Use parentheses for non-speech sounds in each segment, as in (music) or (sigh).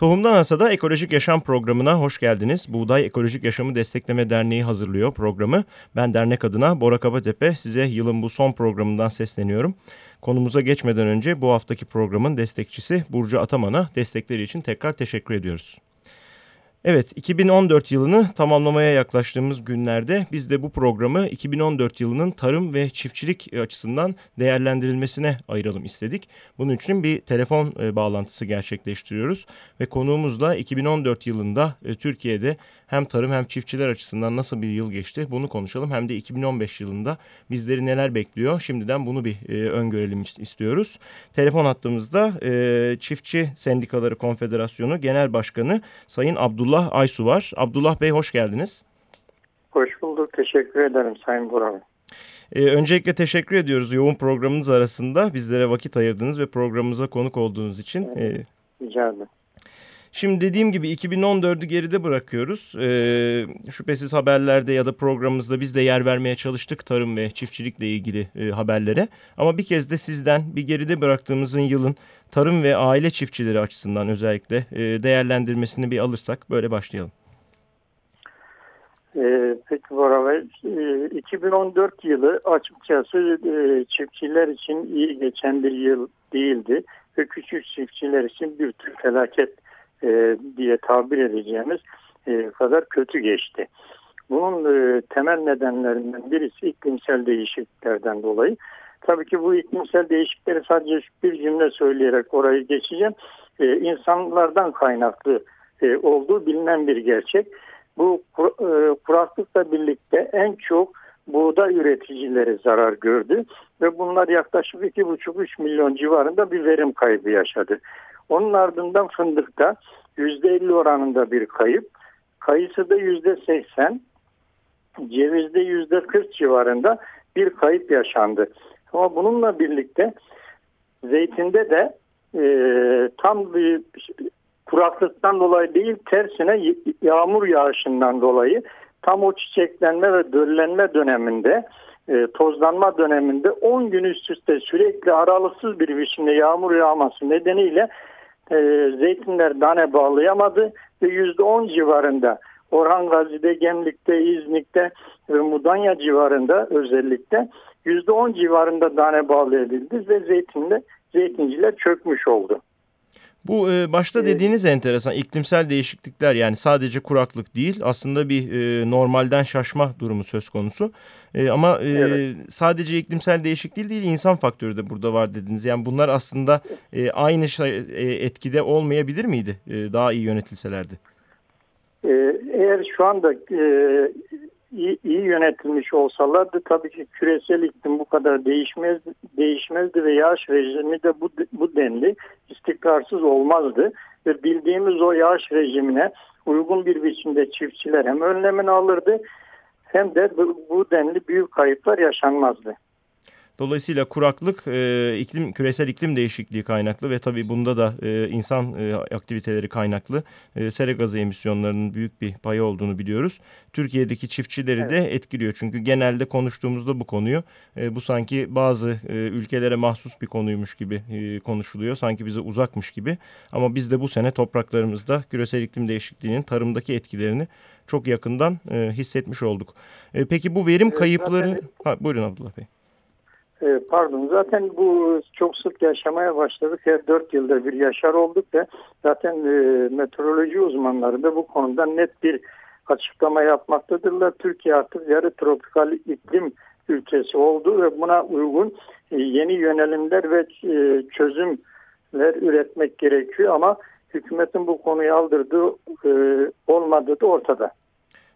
Tohumdan Hasada Ekolojik Yaşam programına hoş geldiniz. Buğday Ekolojik Yaşamı Destekleme Derneği hazırlıyor programı. Ben dernek adına Bora Kabatepe size yılın bu son programından sesleniyorum. Konumuza geçmeden önce bu haftaki programın destekçisi Burcu Ataman'a destekleri için tekrar teşekkür ediyoruz. Evet 2014 yılını tamamlamaya yaklaştığımız günlerde biz de bu programı 2014 yılının tarım ve çiftçilik açısından değerlendirilmesine ayıralım istedik. Bunun için bir telefon e, bağlantısı gerçekleştiriyoruz ve konuğumuzla 2014 yılında e, Türkiye'de hem tarım hem çiftçiler açısından nasıl bir yıl geçti bunu konuşalım. Hem de 2015 yılında bizleri neler bekliyor şimdiden bunu bir e, öngörelim istiyoruz. Telefon hattımızda Çiftçi Sendikaları Konfederasyonu Genel Başkanı Sayın Abdullah Aysu var. Abdullah Bey hoş geldiniz. Hoş bulduk. Teşekkür ederim Sayın Burak. Ee, öncelikle teşekkür ediyoruz yoğun programınız arasında bizlere vakit ayırdınız ve programımıza konuk olduğunuz için. Ee, Rica ederim. Şimdi dediğim gibi 2014'ü geride bırakıyoruz. Ee, şüphesiz haberlerde ya da programımızda biz de yer vermeye çalıştık tarım ve çiftçilikle ilgili e, haberlere. Ama bir kez de sizden bir geride bıraktığımızın yılın tarım ve aile çiftçileri açısından özellikle e, değerlendirmesini bir alırsak böyle başlayalım. Ee, peki Bora Bey, 2014 yılı açıkçası e, çiftçiler için iyi geçen bir yıl değildi ve küçük çiftçiler için bir tür felaket e, diye tabir edeceğimiz e, kadar kötü geçti. Bunun e, temel nedenlerinden birisi iklimsel değişikliklerden dolayı. Tabii ki bu iklimsel değişiklikleri sadece bir cümle söyleyerek orayı geçeceğim. E, insanlardan kaynaklı e, olduğu bilinen bir gerçek. Bu e, kuraklıkla birlikte en çok buğday üreticileri zarar gördü ve bunlar yaklaşık 2,5-3 milyon civarında bir verim kaybı yaşadı. Onun ardından fındıkta %50 oranında bir kayıp, kayısıda %80, cevizde %40 civarında bir kayıp yaşandı. Ama bununla birlikte zeytinde de e, tam bir kuraklıktan dolayı değil tersine yağmur yağışından dolayı tam o çiçeklenme ve döllenme döneminde e, tozlanma döneminde 10 gün üst üste sürekli aralıksız bir biçimde yağmur yağması nedeniyle e, zeytinler tane bağlayamadı ve %10 civarında Orhan Gazi'de, Gemlik'te, İznik'te ve Mudanya civarında özellikle %10 civarında tane bağlayabildi ve zeytinle zeytinciler çökmüş oldu. Bu e, başta dediğiniz enteresan iklimsel değişiklikler yani sadece kuraklık değil aslında bir e, normalden şaşma durumu söz konusu. E, ama e, evet. sadece iklimsel değişiklik değil insan faktörü de burada var dediniz. Yani bunlar aslında e, aynı şey, e, etkide olmayabilir miydi e, daha iyi yönetilselerdi? E, eğer şu anda e, iyi, iyi yönetilmiş olsalardı tabii ki küresel iklim bu kadar değişmez değişmezdi ve yağış rejimi de bu, bu denli istikrarsız olmazdı. Ve bildiğimiz o yağış rejimine uygun bir biçimde çiftçiler hem önlemini alırdı hem de bu, bu denli büyük kayıplar yaşanmazdı. Dolayısıyla kuraklık e, iklim küresel iklim değişikliği kaynaklı ve tabii bunda da e, insan e, aktiviteleri kaynaklı e, sera gazı emisyonlarının büyük bir payı olduğunu biliyoruz. Türkiye'deki çiftçileri evet. de etkiliyor. Çünkü genelde konuştuğumuzda bu konuyu e, bu sanki bazı e, ülkelere mahsus bir konuymuş gibi e, konuşuluyor. Sanki bize uzakmış gibi. Ama biz de bu sene topraklarımızda küresel iklim değişikliğinin tarımdaki etkilerini çok yakından e, hissetmiş olduk. E, peki bu verim kayıpları... Ha, buyurun Abdullah Bey. Ee, pardon zaten bu çok sık yaşamaya başladık. Her dört yılda bir yaşar olduk ve zaten e, meteoroloji uzmanları da bu konuda net bir açıklama yapmaktadırlar. Türkiye artık yarı tropikal iklim ülkesi oldu ve buna uygun e, yeni yönelimler ve e, çözümler üretmek gerekiyor ama hükümetin bu konuyu aldırdığı e, olmadığı da ortada.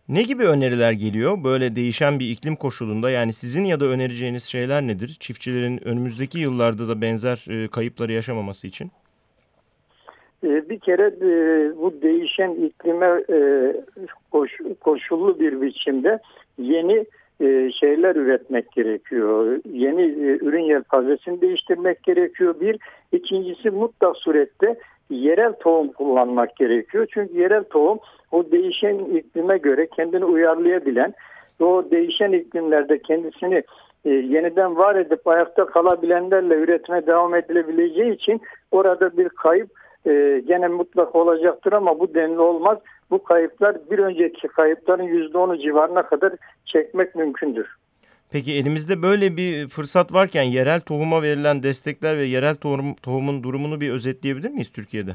Ne gibi öneriler geliyor böyle değişen bir iklim koşulunda? Yani sizin ya da önereceğiniz şeyler nedir? Çiftçilerin önümüzdeki yıllarda da benzer e, kayıpları yaşamaması için. E, bir kere e, bu değişen iklime koşullu bir biçimde yeni şeyler üretmek gerekiyor. Yeni ürün yelpazesini değiştirmek gerekiyor. Bir, ikincisi mutlak surette yerel tohum kullanmak gerekiyor. Çünkü yerel tohum o değişen iklime göre kendini uyarlayabilen ve o değişen iklimlerde kendisini e, yeniden var edip ayakta kalabilenlerle üretime devam edilebileceği için orada bir kayıp e, gene mutlak olacaktır ama bu denli olmaz. Bu kayıplar bir önceki kayıpların %10'u civarına kadar çekmek mümkündür. Peki elimizde böyle bir fırsat varken yerel tohuma verilen destekler ve yerel tohum, tohumun durumunu bir özetleyebilir miyiz Türkiye'de?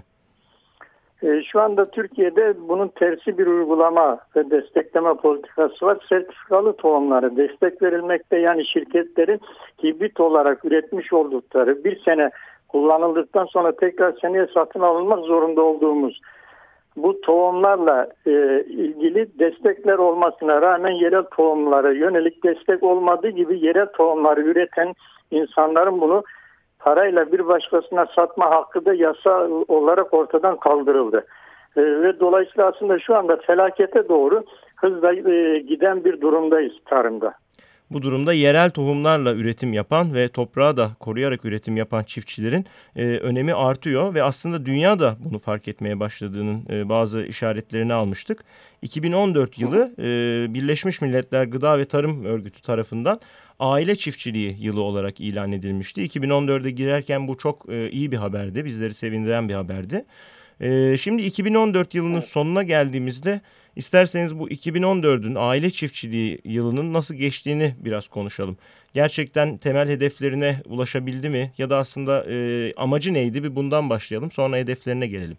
E, şu anda Türkiye'de bunun tersi bir uygulama ve destekleme politikası var. Sertifikalı tohumları destek verilmekte yani şirketlerin hibrit olarak üretmiş oldukları bir sene kullanıldıktan sonra tekrar seneye satın alınmak zorunda olduğumuz bu tohumlarla e, ilgili destekler olmasına rağmen yerel tohumlara yönelik destek olmadığı gibi yerel tohumları üreten insanların bunu parayla bir başkasına satma hakkı da yasa olarak ortadan kaldırıldı. E, ve dolayısıyla aslında şu anda felakete doğru hızla e, giden bir durumdayız tarımda. Bu durumda yerel tohumlarla üretim yapan ve toprağı da koruyarak üretim yapan çiftçilerin e, önemi artıyor ve aslında dünya da bunu fark etmeye başladığının e, bazı işaretlerini almıştık. 2014 yılı e, Birleşmiş Milletler Gıda ve Tarım Örgütü tarafından aile çiftçiliği yılı olarak ilan edilmişti. 2014'e girerken bu çok e, iyi bir haberdi, bizleri sevindiren bir haberdi. E, şimdi 2014 yılının sonuna geldiğimizde İsterseniz bu 2014'ün aile çiftçiliği yılının nasıl geçtiğini biraz konuşalım. Gerçekten temel hedeflerine ulaşabildi mi? Ya da aslında e, amacı neydi? Bir bundan başlayalım sonra hedeflerine gelelim.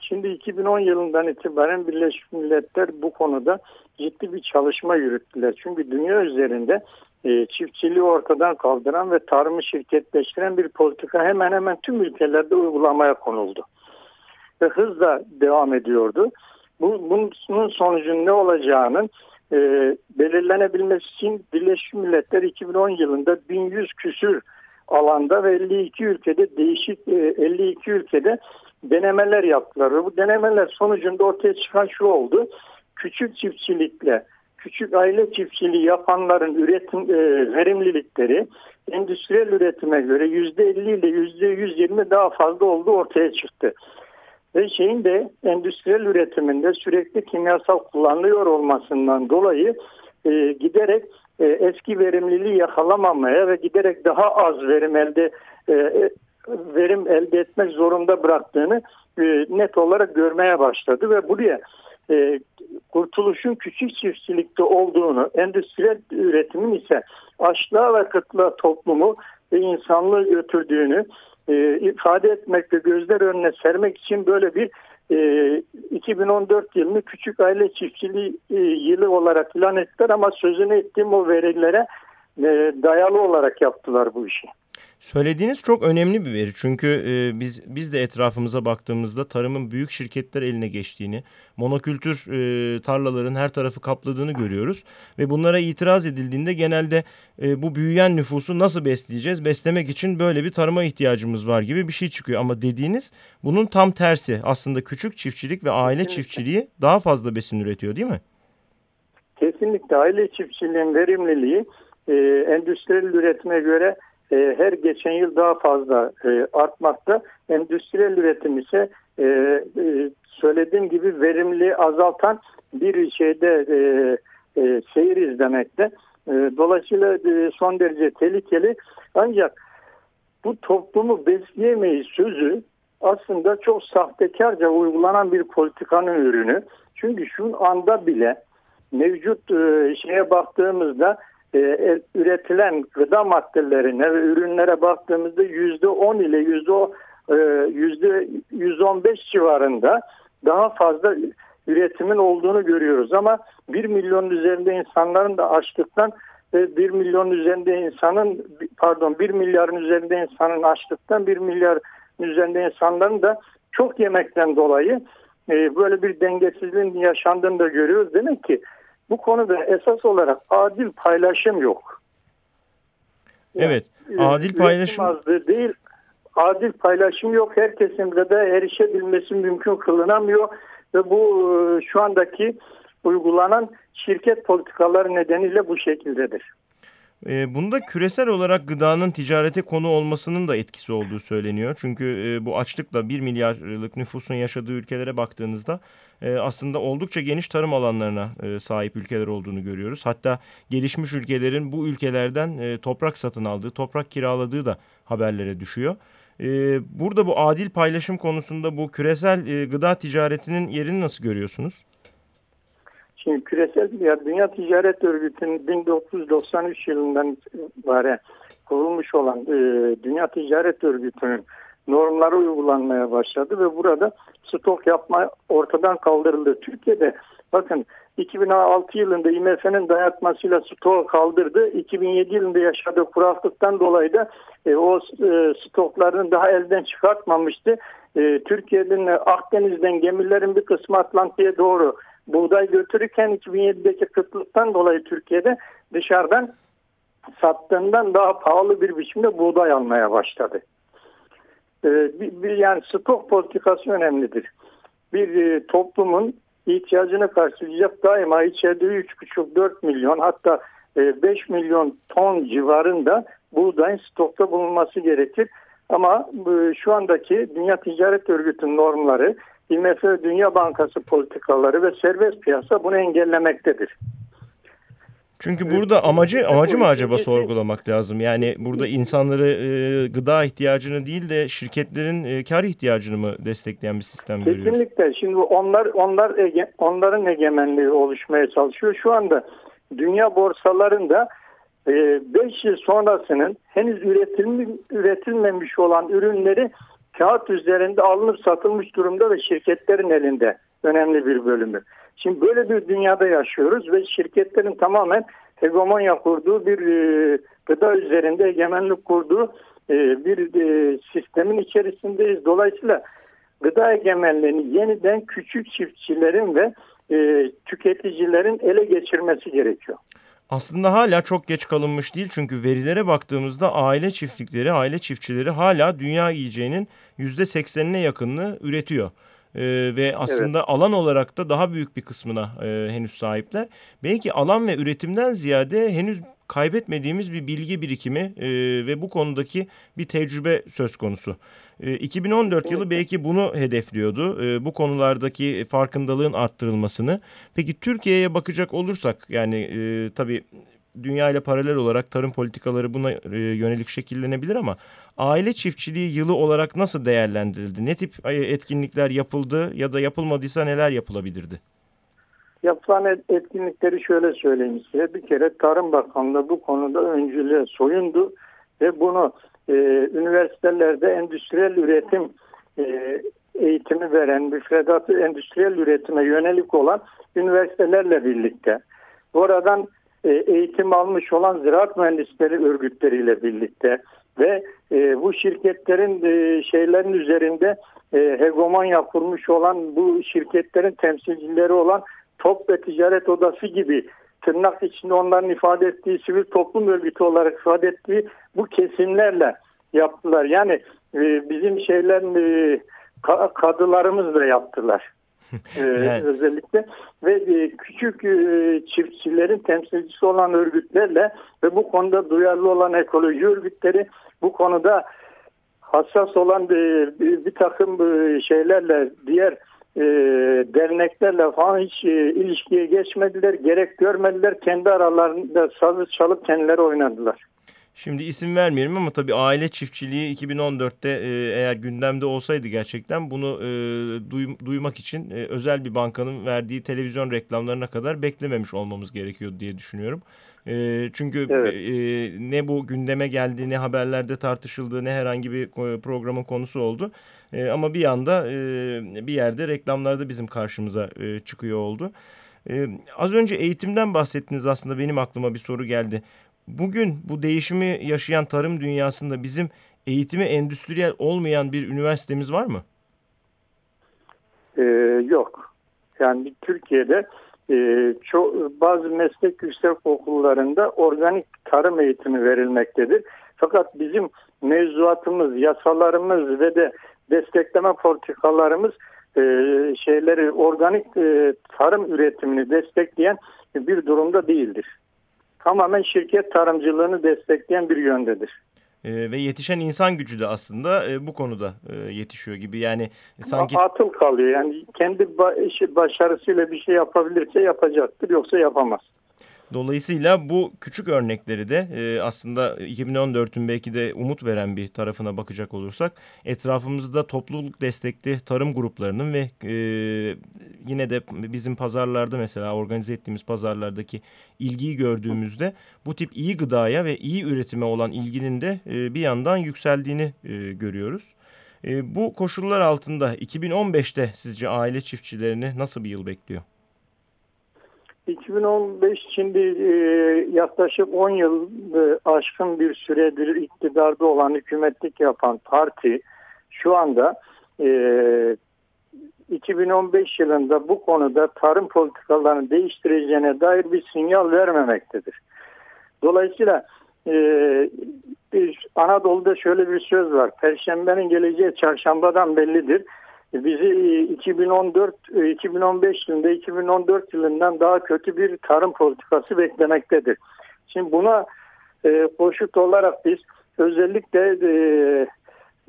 Şimdi 2010 yılından itibaren Birleşmiş Milletler bu konuda ciddi bir çalışma yürüttüler. Çünkü dünya üzerinde e, çiftçiliği ortadan kaldıran ve tarımı şirketleştiren bir politika hemen hemen tüm ülkelerde uygulamaya konuldu. Ve hızla devam ediyordu. Bu, bunun sonucunun ne olacağının e, belirlenebilmesi için Birleşmiş Milletler 2010 yılında 1100 küsür alanda ve 52 ülkede değişik e, 52 ülkede denemeler yaptılar. Bu denemeler sonucunda ortaya çıkan şu oldu. Küçük çiftçilikle küçük aile çiftçiliği yapanların üretim e, verimlilikleri endüstriyel üretime göre %50 ile %120 daha fazla olduğu ortaya çıktı. Ve şeyin de endüstriyel üretiminde sürekli kimyasal kullanılıyor olmasından dolayı e, giderek e, eski verimliliği yakalamamaya ve giderek daha az verim elde e, e, verim elde etmek zorunda bıraktığını e, net olarak görmeye başladı ve buraya e, kurtuluşun küçük çiftçilikte olduğunu, endüstriyel üretimin ise açlığa ve kıtlığa toplumu ve insanlığı götürdüğünü e, ifade etmek ve gözler önüne sermek için böyle bir e, 2014 yılını küçük aile çiftçiliği e, yılı olarak ilan ettiler ama sözünü ettiğim o verilere e, dayalı olarak yaptılar bu işi. Söylediğiniz çok önemli bir veri çünkü e, biz biz de etrafımıza baktığımızda tarımın büyük şirketler eline geçtiğini, monokültür e, tarlaların her tarafı kapladığını görüyoruz ve bunlara itiraz edildiğinde genelde e, bu büyüyen nüfusu nasıl besleyeceğiz? Beslemek için böyle bir tarıma ihtiyacımız var gibi bir şey çıkıyor ama dediğiniz bunun tam tersi. Aslında küçük çiftçilik ve aile Kesinlikle. çiftçiliği daha fazla besin üretiyor değil mi? Kesinlikle aile çiftçiliğin verimliliği e, endüstriyel üretime göre e, her geçen yıl daha fazla e, artmakta. Endüstriyel üretim ise e, e, söylediğim gibi verimli azaltan bir şeyde e, e, seyir izlemekte. E, dolayısıyla e, son derece tehlikeli. Ancak bu toplumu besleyemeyiz sözü aslında çok sahtekarca uygulanan bir politikanın ürünü. Çünkü şu anda bile mevcut e, şeye baktığımızda e, üretilen gıda maddelerine ve ürünlere baktığımızda yüzde on ile yüzde e, yüzde 115 civarında daha fazla üretimin olduğunu görüyoruz ama bir milyon üzerinde insanların da açlıktan ve bir milyon üzerinde insanın pardon bir milyarın üzerinde insanın açlıktan bir milyar üzerinde insanların da çok yemekten dolayı e, böyle bir dengesizliğin yaşandığını da görüyoruz. Demek ki bu konuda esas olarak adil paylaşım yok. evet, yani, adil paylaşım değil, adil paylaşım yok. Herkesin gıda erişebilmesi mümkün kılınamıyor ve bu e, şu andaki uygulanan şirket politikaları nedeniyle bu şekildedir. E, bunda küresel olarak gıdanın ticarete konu olmasının da etkisi olduğu söyleniyor. Çünkü e, bu açlıkla 1 milyarlık nüfusun yaşadığı ülkelere baktığınızda e, aslında oldukça geniş tarım alanlarına e, sahip ülkeler olduğunu görüyoruz. Hatta gelişmiş ülkelerin bu ülkelerden e, toprak satın aldığı, toprak kiraladığı da haberlere düşüyor. E, burada bu adil paylaşım konusunda bu küresel e, gıda ticaretinin yerini nasıl görüyorsunuz? Şimdi küresel ya Dünya Ticaret Örgütü'nün 1993 yılından itibaren kurulmuş olan e, Dünya Ticaret Örgütü'nün normları uygulanmaya başladı ve burada stok yapma ortadan kaldırıldı. Türkiye'de bakın 2006 yılında IMF'nin dayatmasıyla stoğu kaldırdı. 2007 yılında yaşadığı kuraklıktan dolayı da e, o e, stoklarını daha elden çıkartmamıştı. E, Türkiye'nin Akdeniz'den gemilerin bir kısmı Atlantik'e doğru buğday götürürken 2007'deki kıtlıktan dolayı Türkiye'de dışarıdan sattığından daha pahalı bir biçimde buğday almaya başladı. Ee, bir, bir yani stok politikası önemlidir. Bir e, toplumun ihtiyacını karşılayacak daima içeride 3,5-4 milyon hatta e, 5 milyon ton civarında buğdayın stokta bulunması gerekir. Ama e, şu andaki Dünya Ticaret Örgütü'nün normları, IMF Dünya Bankası politikaları ve serbest piyasa bunu engellemektedir. Çünkü burada amacı amacı mı acaba sorgulamak lazım? Yani burada insanları e, gıda ihtiyacını değil de şirketlerin e, kar ihtiyacını mı destekleyen bir sistem görüyoruz? Kesinlikle. Şimdi onlar onlar ege, onların egemenliği oluşmaya çalışıyor. Şu anda dünya borsalarında 5 e, yıl sonrasının henüz üretilmiş, üretilmemiş olan ürünleri kağıt üzerinde alınıp satılmış durumda ve şirketlerin elinde önemli bir bölümü. Şimdi böyle bir dünyada yaşıyoruz ve şirketlerin tamamen hegemonya kurduğu bir e, gıda üzerinde egemenlik kurduğu e, bir e, sistemin içerisindeyiz. Dolayısıyla gıda egemenliğini yeniden küçük çiftçilerin ve tüketicilerin ele geçirmesi gerekiyor. Aslında hala çok geç kalınmış değil çünkü verilere baktığımızda aile çiftlikleri, aile çiftçileri hala dünya yiyeceğinin %80'ine yakınını üretiyor. Ee, ve aslında evet. alan olarak da daha büyük bir kısmına e, henüz sahipler. Belki alan ve üretimden ziyade henüz kaybetmediğimiz bir bilgi birikimi e, ve bu konudaki bir tecrübe söz konusu. E, 2014 yılı belki bunu hedefliyordu. E, bu konulardaki farkındalığın arttırılmasını. Peki Türkiye'ye bakacak olursak yani e, tabii dünya ile paralel olarak tarım politikaları buna e, yönelik şekillenebilir ama aile çiftçiliği yılı olarak nasıl değerlendirildi? Ne tip etkinlikler yapıldı ya da yapılmadıysa neler yapılabilirdi? Yapılan etkinlikleri şöyle söyleyeyim size. Bir kere Tarım Bakanlığı bu konuda öncülüğe soyundu ve bunu e, üniversitelerde endüstriyel üretim e, eğitimi veren, müfredatı endüstriyel üretime yönelik olan üniversitelerle birlikte buradan e, eğitim almış olan ziraat mühendisleri örgütleriyle birlikte ve e, bu şirketlerin e, şeylerin üzerinde e, hegemonya kurmuş olan bu şirketlerin temsilcileri olan Top ve Ticaret Odası gibi tırnak içinde onların ifade ettiği sivil toplum örgütü olarak ifade ettiği bu kesimlerle yaptılar. Yani e, bizim şeylerin e, kadılarımız da yaptılar. ee, (laughs) yani. özellikle ve e, küçük e, çiftçilerin temsilcisi olan örgütlerle ve bu konuda duyarlı olan ekoloji örgütleri bu konuda hassas olan e, bir, bir takım e, şeylerle diğer e, derneklerle falan hiç e, ilişkiye geçmediler, gerek görmediler. Kendi aralarında sazı çalıp kendileri oynadılar. Şimdi isim vermeyelim ama tabii aile çiftçiliği 2014'te e, eğer gündemde olsaydı gerçekten bunu e, duy, duymak için e, özel bir bankanın verdiği televizyon reklamlarına kadar beklememiş olmamız gerekiyordu diye düşünüyorum. E, çünkü evet. e, ne bu gündeme geldi ne haberlerde tartışıldı ne herhangi bir programın konusu oldu. E, ama bir anda e, bir yerde reklamlarda bizim karşımıza e, çıkıyor oldu. Ee, az önce eğitimden bahsettiniz aslında benim aklıma bir soru geldi. Bugün bu değişimi yaşayan tarım dünyasında bizim eğitimi endüstriyel olmayan bir üniversitemiz var mı? Ee, yok. Yani Türkiye'de e, çok, bazı meslek yüksek okullarında organik tarım eğitimi verilmektedir. Fakat bizim mevzuatımız, yasalarımız ve de destekleme politikalarımız e, şeyleri organik e, tarım üretimini destekleyen bir durumda değildir tamamen şirket tarımcılığını destekleyen bir yöndedir. E, ve yetişen insan gücü de aslında e, bu konuda e, yetişiyor gibi yani sanki... Atıl kalıyor yani kendi ba başarısıyla bir şey yapabilirse yapacaktır yoksa yapamaz. Dolayısıyla bu küçük örnekleri de e, aslında 2014'ün belki de umut veren bir tarafına bakacak olursak etrafımızda topluluk destekli tarım gruplarının ve e, yine de bizim pazarlarda mesela organize ettiğimiz pazarlardaki ilgiyi gördüğümüzde bu tip iyi gıdaya ve iyi üretime olan ilginin de e, bir yandan yükseldiğini e, görüyoruz. E, bu koşullar altında 2015'te sizce aile çiftçilerini nasıl bir yıl bekliyor? 2015 şimdi e, yaklaşık 10 yıl e, aşkın bir süredir iktidarda olan hükümetlik yapan parti şu anda e, 2015 yılında bu konuda tarım politikalarını değiştireceğine dair bir sinyal vermemektedir. Dolayısıyla e, bir Anadolu'da şöyle bir söz var. Perşembenin geleceği çarşambadan bellidir bizi 2014 e, 2015 e, yılında 2014 yılından daha kötü bir tarım politikası beklemektedir. Şimdi buna e, koşut olarak biz özellikle e,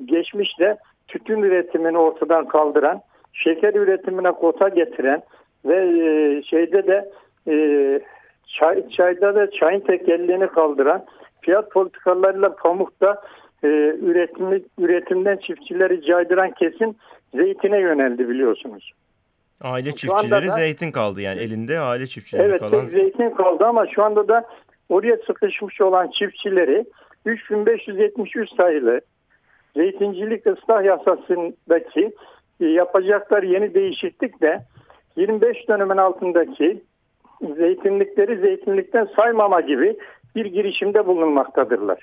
geçmişte tütün üretimini ortadan kaldıran, şeker üretimine kota getiren ve e, şeyde de e, çay, çayda da çayın tekelliğini kaldıran fiyat politikalarıyla pamukta e, üretimi, üretimden çiftçileri caydıran kesim zeytine yöneldi biliyorsunuz. Aile çiftçileri da, zeytin kaldı yani elinde aile çiftçileri evet, kalan. Evet zeytin kaldı ama şu anda da oraya sıkışmış olan çiftçileri 3573 sayılı zeytincilik ıslah yasasındaki e, yapacaklar yeni değişiklikle 25 dönemin altındaki zeytinlikleri zeytinlikten saymama gibi bir girişimde bulunmaktadırlar.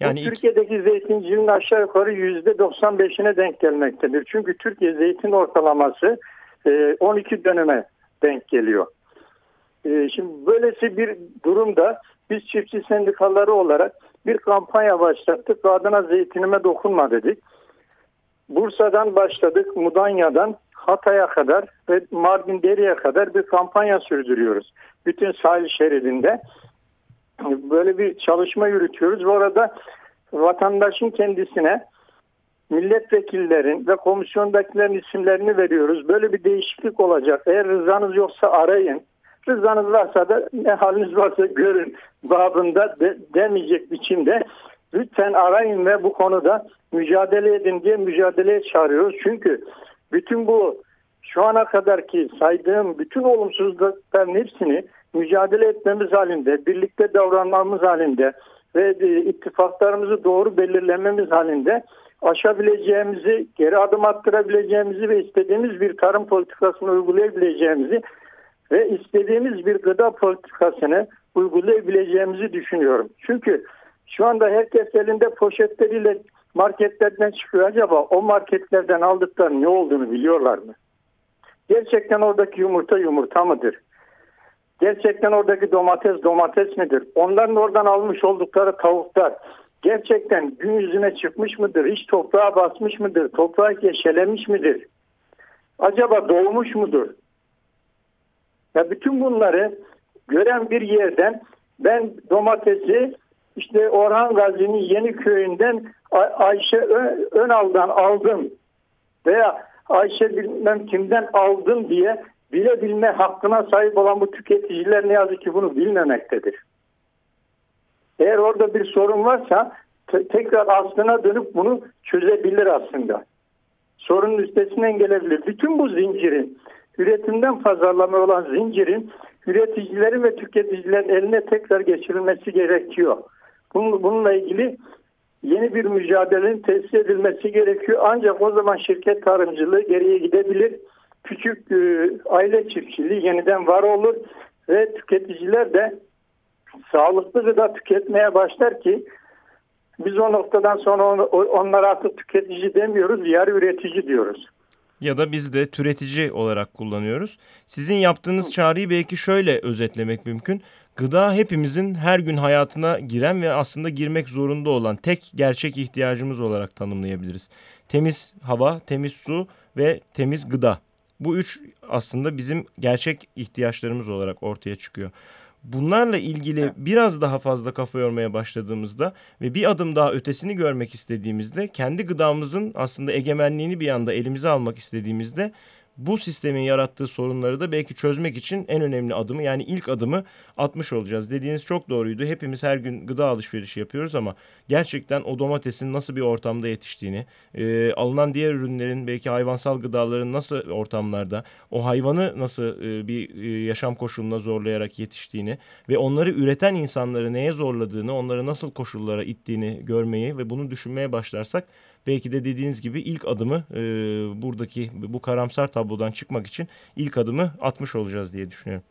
Yani Türkiye'deki ilk... zeytinciliğin aşağı yukarı yüzde 95'ine denk gelmektedir. Çünkü Türkiye zeytin ortalaması 12 e, döneme denk geliyor. E, şimdi böylesi bir durumda biz çiftçi sendikaları olarak bir kampanya başlattık. Adına zeytinime dokunma dedik. Bursa'dan başladık, Mudanya'dan Hatay'a kadar ve Mardin Deri'ye kadar bir kampanya sürdürüyoruz. Bütün sahil şeridinde böyle bir çalışma yürütüyoruz ve orada vatandaşın kendisine milletvekillerin ve komisyondakilerin isimlerini veriyoruz. Böyle bir değişiklik olacak. Eğer rızanız yoksa arayın. Rızanız varsa da ne haliniz varsa görün babında de, demeyecek biçimde lütfen arayın ve bu konuda mücadele edin diye mücadeleye çağırıyoruz. Çünkü bütün bu şu ana kadar ki saydığım bütün olumsuzlukların hepsini mücadele etmemiz halinde, birlikte davranmamız halinde ve e, ittifaklarımızı doğru belirlememiz halinde aşabileceğimizi, geri adım attırabileceğimizi ve istediğimiz bir tarım politikasını uygulayabileceğimizi ve istediğimiz bir gıda politikasını uygulayabileceğimizi düşünüyorum. Çünkü şu anda herkes elinde poşetleriyle marketlerden çıkıyor. Acaba o marketlerden aldıkları ne olduğunu biliyorlar mı? Gerçekten oradaki yumurta yumurta mıdır? Gerçekten oradaki domates domates midir? Onların oradan almış oldukları tavuklar gerçekten gün yüzüne çıkmış mıdır? Hiç toprağa basmış mıdır? Toprağı yeşelemiş midir? Acaba doğmuş mudur? Ya bütün bunları gören bir yerden ben domatesi işte Orhan Gazi'nin yeni köyünden Ayşe Önal'dan aldım veya Ayşe bilmem kimden aldım diye bilebilme hakkına sahip olan bu tüketiciler ne yazık ki bunu bilmemektedir. Eğer orada bir sorun varsa tekrar aslına dönüp bunu çözebilir aslında. Sorunun üstesinden gelebilir. Bütün bu zincirin, üretimden pazarlama olan zincirin üreticilerin ve tüketicilerin eline tekrar geçirilmesi gerekiyor. Bununla ilgili yeni bir mücadelenin tesis edilmesi gerekiyor. Ancak o zaman şirket tarımcılığı geriye gidebilir küçük e, aile çiftçiliği yeniden var olur ve tüketiciler de sağlıklı gıda tüketmeye başlar ki biz o noktadan sonra on, onlara artık tüketici demiyoruz, yarı üretici diyoruz. Ya da biz de türetici olarak kullanıyoruz. Sizin yaptığınız çağrıyı belki şöyle özetlemek mümkün. Gıda hepimizin her gün hayatına giren ve aslında girmek zorunda olan tek gerçek ihtiyacımız olarak tanımlayabiliriz. Temiz hava, temiz su ve temiz gıda. Bu üç aslında bizim gerçek ihtiyaçlarımız olarak ortaya çıkıyor. Bunlarla ilgili biraz daha fazla kafa yormaya başladığımızda ve bir adım daha ötesini görmek istediğimizde kendi gıdamızın aslında egemenliğini bir anda elimize almak istediğimizde bu sistemin yarattığı sorunları da belki çözmek için en önemli adımı yani ilk adımı atmış olacağız. Dediğiniz çok doğruydu. Hepimiz her gün gıda alışverişi yapıyoruz ama gerçekten o domatesin nasıl bir ortamda yetiştiğini, e, alınan diğer ürünlerin belki hayvansal gıdaların nasıl ortamlarda, o hayvanı nasıl e, bir e, yaşam koşuluna zorlayarak yetiştiğini ve onları üreten insanları neye zorladığını, onları nasıl koşullara ittiğini görmeyi ve bunu düşünmeye başlarsak belki de dediğiniz gibi ilk adımı e, buradaki bu karamsar tablodan çıkmak için ilk adımı atmış olacağız diye düşünüyorum.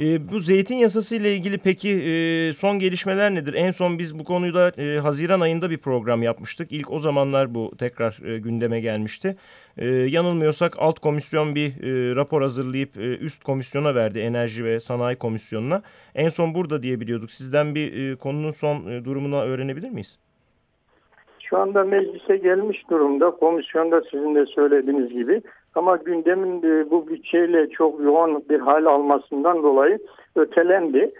E, bu zeytin yasası ile ilgili peki e, son gelişmeler nedir? En son biz bu konuda e, Haziran ayında bir program yapmıştık. İlk o zamanlar bu tekrar e, gündeme gelmişti. E, yanılmıyorsak alt komisyon bir e, rapor hazırlayıp e, üst komisyona verdi Enerji ve Sanayi Komisyonu'na. En son burada diye biliyorduk. Sizden bir e, konunun son e, durumunu öğrenebilir miyiz? Şu anda meclise gelmiş durumda. Komisyonda sizin de söylediğiniz gibi. Ama gündemin bu bütçeyle çok yoğun bir hal almasından dolayı ötelendi.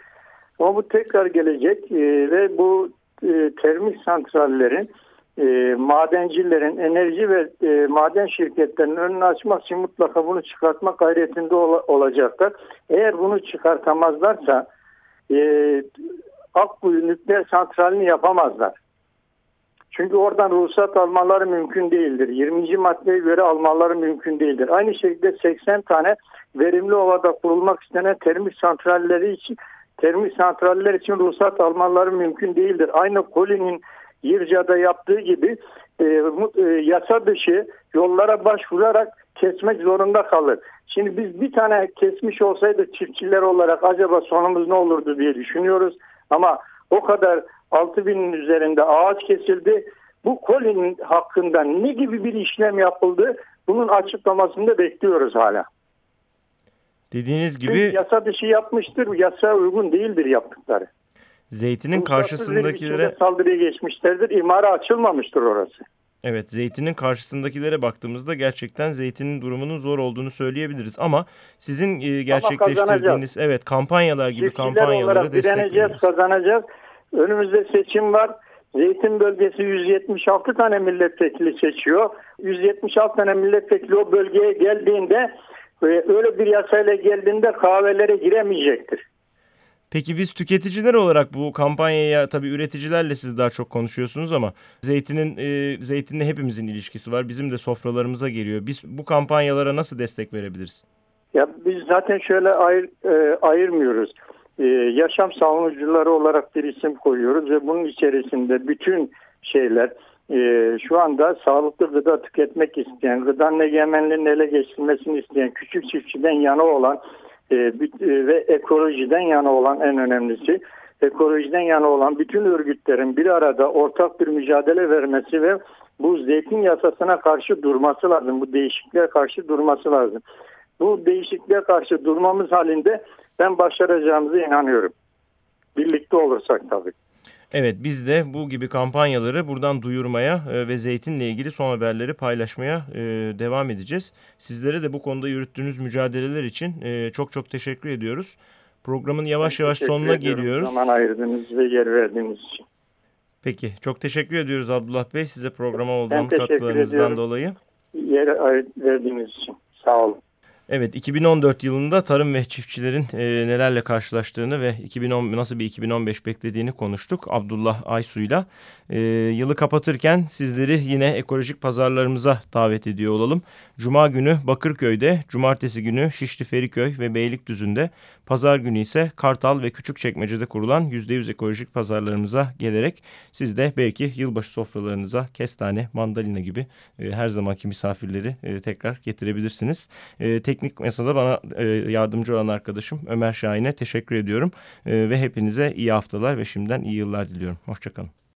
Ama bu tekrar gelecek e, ve bu e, termik santrallerin e, madencilerin, enerji ve e, maden şirketlerinin önünü açmak için mutlaka bunu çıkartmak gayretinde ol, olacaklar. Eğer bunu çıkartamazlarsa e, Akkuyu nükleer santralini yapamazlar. Çünkü oradan ruhsat almaları mümkün değildir. 20. maddeye göre almaları mümkün değildir. Aynı şekilde 80 tane verimli ovada kurulmak istenen termik santralleri için termik santraller için ruhsat almaları mümkün değildir. Aynı Kolin'in Yirca'da yaptığı gibi e, e, yasa dışı yollara başvurarak kesmek zorunda kalır. Şimdi biz bir tane kesmiş olsaydı çiftçiler olarak acaba sonumuz ne olurdu diye düşünüyoruz. Ama o kadar 6 binin üzerinde ağaç kesildi. Bu kolinin hakkında ne gibi bir işlem yapıldı? Bunun açıklamasını da bekliyoruz hala. Dediğiniz gibi Çünkü yasa dışı yapmıştır, yasa uygun değildir yaptıkları. Zeytinin karşısındakilere saldırıya geçmişlerdir. İmara açılmamıştır orası. Evet zeytinin karşısındakilere baktığımızda gerçekten zeytinin durumunun zor olduğunu söyleyebiliriz. Ama sizin e, gerçekleştirdiğiniz evet kampanyalar gibi Çiftçiler kampanyaları destekliyoruz. kazanacağız. Önümüzde seçim var. Zeytin bölgesi 176 tane milletvekili seçiyor. 176 tane milletvekili o bölgeye geldiğinde e, öyle bir yasayla geldiğinde kahvelere giremeyecektir. Peki biz tüketiciler olarak bu kampanyaya tabii üreticilerle siz daha çok konuşuyorsunuz ama zeytinin e, zeytinle hepimizin ilişkisi var. Bizim de sofralarımıza geliyor. Biz bu kampanyalara nasıl destek verebiliriz? Ya biz zaten şöyle ayır, e, ayırmıyoruz. E, yaşam savunucuları olarak bir isim koyuyoruz ve bunun içerisinde bütün şeyler e, şu anda sağlıklı gıda tüketmek isteyen, gıdanın egemenliğinin ele geçirilmesini isteyen, küçük çiftçiden yana olan e, ve ekolojiden yana olan en önemlisi ekolojiden yana olan bütün örgütlerin bir arada ortak bir mücadele vermesi ve bu zeytin yasasına karşı durması lazım. Bu değişikliğe karşı durması lazım. Bu değişikliğe karşı durmamız halinde ben başaracağımıza inanıyorum. Birlikte olursak tabii. Evet biz de bu gibi kampanyaları buradan duyurmaya e, ve zeytinle ilgili son haberleri paylaşmaya e, devam edeceğiz. Sizlere de bu konuda yürüttüğünüz mücadeleler için e, çok çok teşekkür ediyoruz. Programın yavaş ben yavaş sonuna ediyorum. geliyoruz. Zaman ayırdığınız ve yer verdiğiniz için. Peki çok teşekkür ediyoruz Abdullah Bey size programa olan katkılarınızdan ediyorum. dolayı. Yer verdiğiniz için sağ olun. Evet 2014 yılında tarım ve çiftçilerin e, nelerle karşılaştığını ve 2010 nasıl bir 2015 beklediğini konuştuk Abdullah Aysu'yla. E, yılı kapatırken sizleri yine ekolojik pazarlarımıza davet ediyor olalım. Cuma günü Bakırköy'de, cumartesi günü Şişli Feriköy ve Beylikdüzü'nde, pazar günü ise Kartal ve Küçükçekmece'de kurulan %100 ekolojik pazarlarımıza gelerek siz de belki yılbaşı sofralarınıza kestane, mandalina gibi e, her zamanki misafirleri e, tekrar getirebilirsiniz. E, teknik masada bana e, yardımcı olan arkadaşım Ömer Şahin'e teşekkür ediyorum. E, ve hepinize iyi haftalar ve şimdiden iyi yıllar diliyorum. Hoşçakalın.